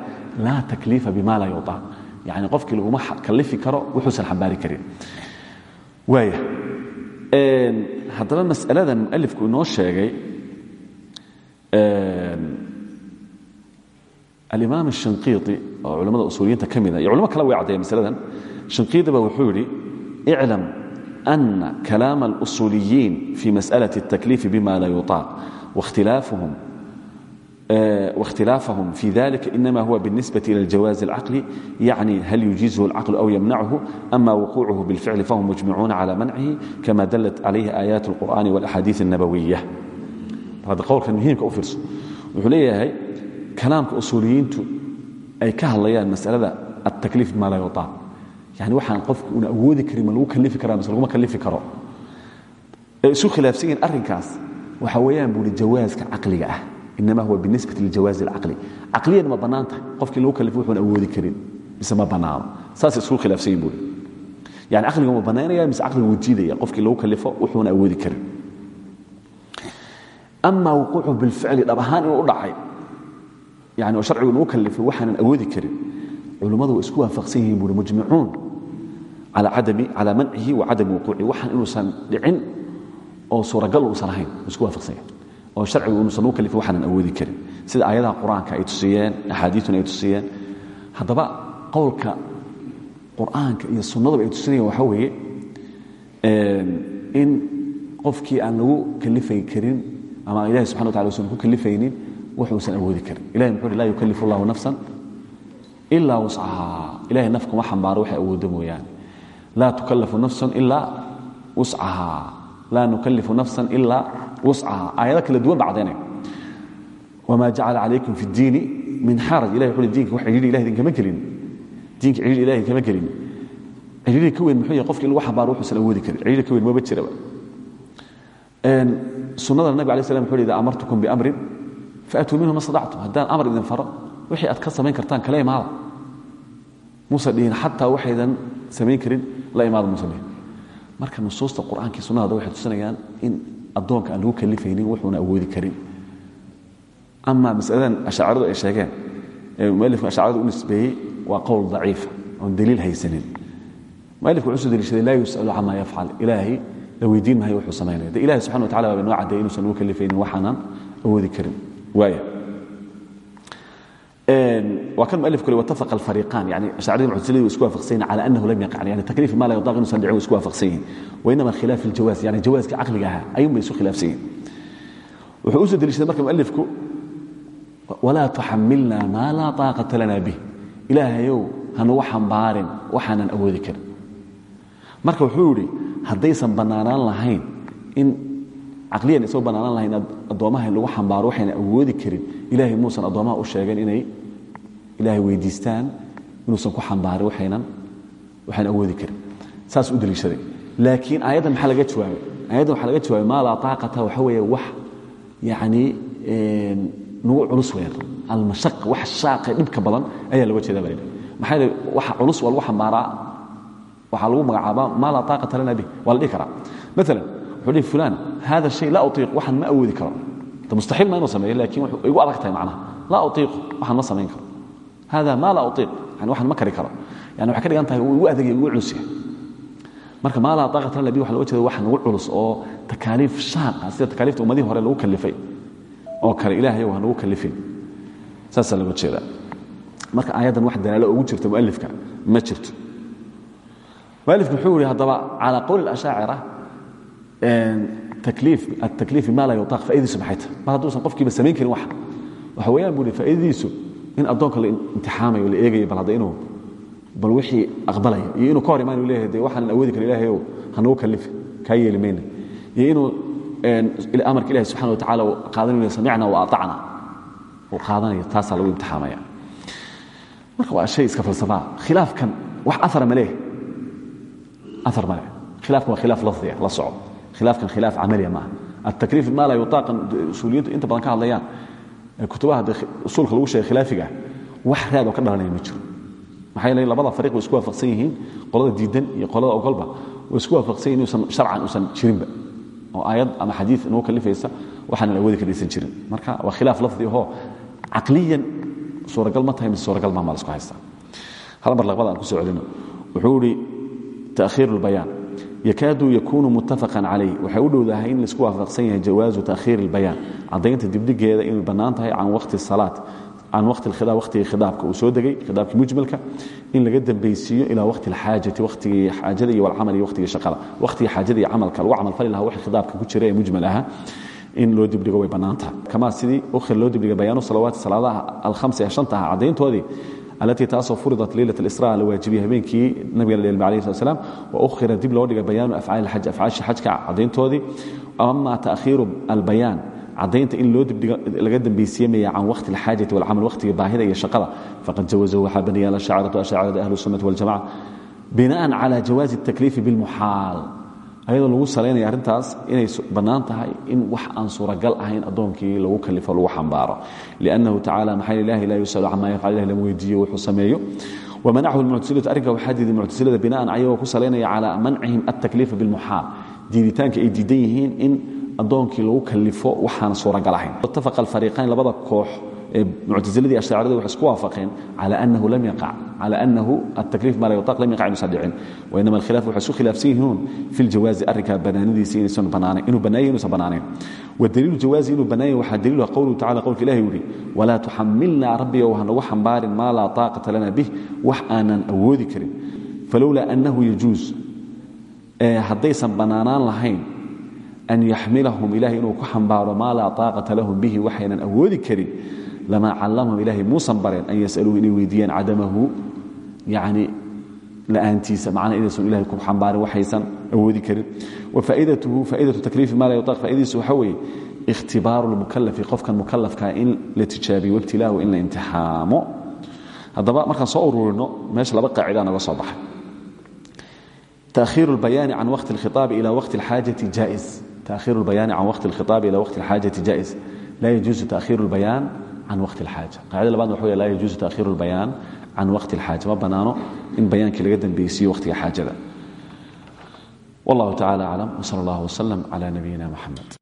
laa takliifa bima laa yutaaq yani qofkii laguma kalifi karo wuxuusan xambaari karin. Waaya haddaba masaladan mualifku inoo sheegay alimaam الshanqiiطi oo culamada usuuliyiinta ka mida iyo culamo kale way caddeeyen masaladan shanqiiطi ba wuxuu yidhi iclam أna kalaam الأusuuliyiin fi masأlaة الtakliif bima laa yuطaaq waاkhtilaafuhum واختلافهم في ذلك إنما هو بالنسبة إلى الجواز العقلي يعني هل يجيزه العقل أو يمنعه أما وقوعه بالفعل فهم مجمعون على منعه كما دلت عليه آيات القرآن والأحاديث النبوية هذا قول كان مهمك أفرس وحليه هاي كلامك أصوليين أي كهليان مسألة التكليف ما لا يطاع يعني waxaan qofku una awoodi karin ma lagu kalifi karaa mise laguma kalifi karo ee isu khilaafsan yihiin arrinkaas waxa weeyaan buuri jawaaska caqliga ah inama huwa binisbati liljawaaz alcaqli caqliyan ma bannaan tahay qofkii lagu kalifo wuxuuna awoodi karin mise ma bannaano saas isku khilaafsan yihiin buuri yani caqliga ma bannaynaya mise caqliga wuu diidaya qofkii lagu kalifo wuxuuna awoodi karin ama wuquucu bilficli dhab ahaan inuu u dhacay yani oo sharcigu inuu kalifay waxaanan awoodi karin culummadu way isku waafaqsan yihiin buuri mujmicuun calaa mancihi wa cadami wuquucihi waxaan inuusan dhicin oo suuragal uusan ahayn isku waafaqsan yahay oo sharcigu inuusan u kalifin waxaanan awoodi karin. Sida aayadaha qur'aanka ay tusiyeen axaadiituna ay tusiyeen. Haddaba qowlka qur'aanka iyo sunnaduba ay tusinayaan waxaa weeye in qofkii aan lagu kalifay karin ama ilahi subxana wa tala usan ku kalifaynin wuxuusan awoodi karin. Ilahi muxuu uhi laa yukalifu allahu nafsan ilaa wuscahaa ilahay naf kuma xambaaro waxay awooddo mooyaane. Laa tukallafu nafsan ilaa wuscahaa laa nukalifu nafsan ilaa wuscahaa aayado kala duwan ba caddaynaya wamaa jacala calaykum fi ddiini min xaraj ilahi wuxuu diinka wax cidhiidhi ilahi idinkama gelin. Diinka cidhiidhi ilahi idinkama gelin. Cidhiidhi ka weyn muxuu yahay qofki in lagu xambaaro wuxuusan awoodi karin. Cidhiidhi ka weyn maba jiraba. Sunnada nabig alay slam wuxu idaa amartukum biamrin faatuu minhu ma stadactum haddaan amar idin faro wixii aad ka samayn kartaan kala imaada. Muuse dhihin xataa waxaydan samayn karin la imaada muuse dhihin marka nusuusta qur'aankii sunnada waxay tusinayaan in addoonka aan lagu kalifaynin wuxuuna awoodi karin. Ama masaladan ashaaciradu ay sheegeen ee mualifku ashaaciradu u nisbeeyey waa qowl daciifa oon daliil haysanin. Mualifku wuxuu soo deliishaday laa yus'alu camaa yafcal ilaahay la weydiin maayo wuxuu samaynaya de ilahi subxana wa tacala baa noo caddeeyay inuusan lagu kalifaynin waxaanan awoodi karin. Waaya waa kan mualif kule watafaqa alfariiqaan yani ashacirada muctasiladu isku waafaqsan yihiin cala annahu lam yaqac yani takliif ma la yudaq inuusan dhicin isku waafaqsan yihiin wainama khilaaf aljawaaz yani jawaaska caqliga ahaa ayuun bay isu khilaafsan yihiin wuxuu u soo deliishaday marka mualifku walaa tuxamilna maa laa taaqata lana bih ilaahayow hanugu xambaarin waxaanan awoodi karin. Marka wuxuu yidhi haddaysan bannaanaan lahayn in caqliyan isagoo bannaanan lahayn addoommaha in lagu xambaaro waxayna awoodi karin ilaahay muusan addoommaha u sheegeen inay ilaahay weydiistaan inuusan ku xambaarin waxaynan waxayna awoodi karin. Saas u deliishaday laakiin aayaddan maxaa laga jawaabay? Aayaddan waxaa laga jawaabay maa laa taaqata waxa weeye wax yacni nagu culus weyn. Almashaqa wax shaaqa dhibka badan ayaa looga jeeda baa maxaa yeele waxa culus waa lagu xambaaraa. Waxaa lagu magacaabaa maa laa taaqata lana bih waa la dhihi karaa. Maalan wuxuu dhihi fulan hada shay laa utiiq waxaan ma awoodi karo. Mustaxiil ma inuu sameeyo laakiin wuxuu igu adag tahay macnaha. Laa utiiqu waxaan ma samayn karo hada maa laa utiiq yani waxaan ma kari karo yani waxay ka tahay uu igu adagaya igu culus yahay marka maa laa taaqata lana bih waxa looga jeeda wax nagu culus oo takaaliif shaaqa sida takaaliifta ummadihii hore lagu kalifay oo kale ilaahay ha nagu kalifin saasaa looga jeedaa marka aayaddan wax dalaalo ugu jirta mualifka ma jirto mualifku wuxuu yihi haddaba calaa qowli اlashaacira takliif bima laa yuطaaq faa'idadiisu maxay tahay mar hadduusan qofkiiba samayn karin waxa waxa weeyaan buu hi faa'idadiisu in addoonka la imtixaamayo la eegayo bal hadda inuu bal wixii aqbalaya iyo inuu ka hor imaan leeyahay de waxaanan awoodi karin ilahayow hanagu kalifi kaa yeeli mayna iyo inuu amarka ilahi subxana wa tacala qaadanayo samicna wa aطacna uu qaadanayo taasaa lagu imtixaamaya marka waa shay iska falsafaa khilaafkan wax aara ma leeh aar ma leh. Khilaafkan waa khilaaf lafdiga la soco. Khilaafkan khilaaf camaliya maaha. Altakliif ma laa yutaaqan usuuliyintu inta badan ka hadlayaan kutubaha usuulka lagu sheegay khilaafiga wax raad ka dhalanaya ma jiro. Maxaa yeele labada fariiq way isku waafaqsan yihiin qolada diidan iyo qolada ogolba isku waafaqsan yihiin inuusan sharcan uusan jirinba. Oo aayad ama xadiid inuu kalifaysa waxaanan awoodi karaysan jirin. Marka waa khilaaf lafdi ahoo caqliyan suuragal ma tahay mise suuragal maa maa lasku haystaa hal mar laqbada ku soo celino. Wuxuu ihi takhiiru lbayaan yakaadu yakunu muttafaqan calayh waxay u dhowdahay in laisku waafaqsan yahay jawaazu takhiiri اlbayaan caddaynta dibdhigeeda inay bannaan tahay can waqti salaat can waqti اlkhidaab waqtigii khidaabka uu soo degay khidaabkii mujmalka in laga dambaysiiyo ilaa waqti اlxaajati waqtigii xaajada iyo walcamal iyo waqtigii shaqada waqtigii xaajada iyo camalka lagu camalfali lahaa wixii khidaabka ku jira ee mujmal ahaa in loo dibdhigo way bannaan tahay kamaa sidii ukhir loo dibdhiga bayaanu salawaati salaadaha alkhamsi ee shanta ah caddayntoodii alatii taasoo furidat leylat alisra la waajibiyey habeenkii nabiga la dheelmay alayhi slat slam wa ukhira dib loo dhigay bayaanu afcaali alxaj afcaasha xajka caddayntoodii ama taakhiiru albayaan caddaynta in loo laga dambaysiiyemaya can waqti alxaajati walcamal waqtiga baahida iyo shaqada faqad jawazahu waxaa baniyay alashaciratu ashaacirada ahlu sunnati waljamaca binaan cala jawaazi اtakliifi bilmuxaal ayadoo lagu salaynaya arrintaas inay bannaan tahay in wax aan suuragal ahayn addoonkii lagu kalifo lagu xambaaro. liannahu tacala maxaa ilahi laa yusalu camaa yafcal ilah lama weydiiyo wuxuu sameeyo wamanachu lmuctasilatu arrinka waxaa diiday muctasilada binaan ayagoo ku salaynaya calaa mancihim altakliifa bilmuxaal diiditaanka ay diidan yihiin in addoonkii lagu kalifo waxaan suuragal ahayn itafaqa alfariiqayn labada koox muctasiladii ashaciradu waxay isku waafaqeen cala annahu lam yaqac cala annahu altakliif ma la yutaq lam yaqac inuusan dhicin wainama alkhilaf waxay isku khilaafsan yihiin fi ljawaazi arrinkaa bannaanadiisa inaysan bannaanayn inuu bannaaya inuusan bannaanayn wadaliilu jawaazi inuu bannaaya waxaa daliiluha qowluhu tacala qowlka ilahi yidhi walaa tuxamilnaa rabbiyow ha nagu xambaarin maa laa taaqata lana bih. Wax aanan awoodi karin. Falowlaa annahu yajuus haddaysan bannaanaan lahayn an yaxmilahum ilahay inuu ku xambaaro maa laa taaqata lahum bihi waxaynan awoodi karin lamaa callamahum ilaahay muusan bareen an yasaluu inay weydiiyaan cadamahu yani la'aantiisa macnaa inaysan ilahay ku xambaarin waxaysan awoodi karin. Wa faa'idatuhu faa'idatu takliifi maa laa yutaq faa'idadiisu waxaa weeye ikhtibaaru lmukalafi qofkan mukalafkaa in la tijaabiyo wibtilaahu in la imtixaamo. Haddaba markaan soo ururinno meesha laba qaacidaa noga soo baxay. Taakhiiru lbayaani can waqti alkhitaabi ila waqti alxaajati jaa'is taakhiiru lbayaani can waqti alkhitaabi ila waqti alxaajati jaa'is laa yajuusu taakhiiru lbayaan عن وقت الحاجة قاعدة لبعض وحوية لا يجوز تأخير البيان عن وقت الحاجة ما بنانو إن بيان كلا قدم بيسي وقت حاجة والله تعالى أعلم وصلى الله وسلم على نبينا محمد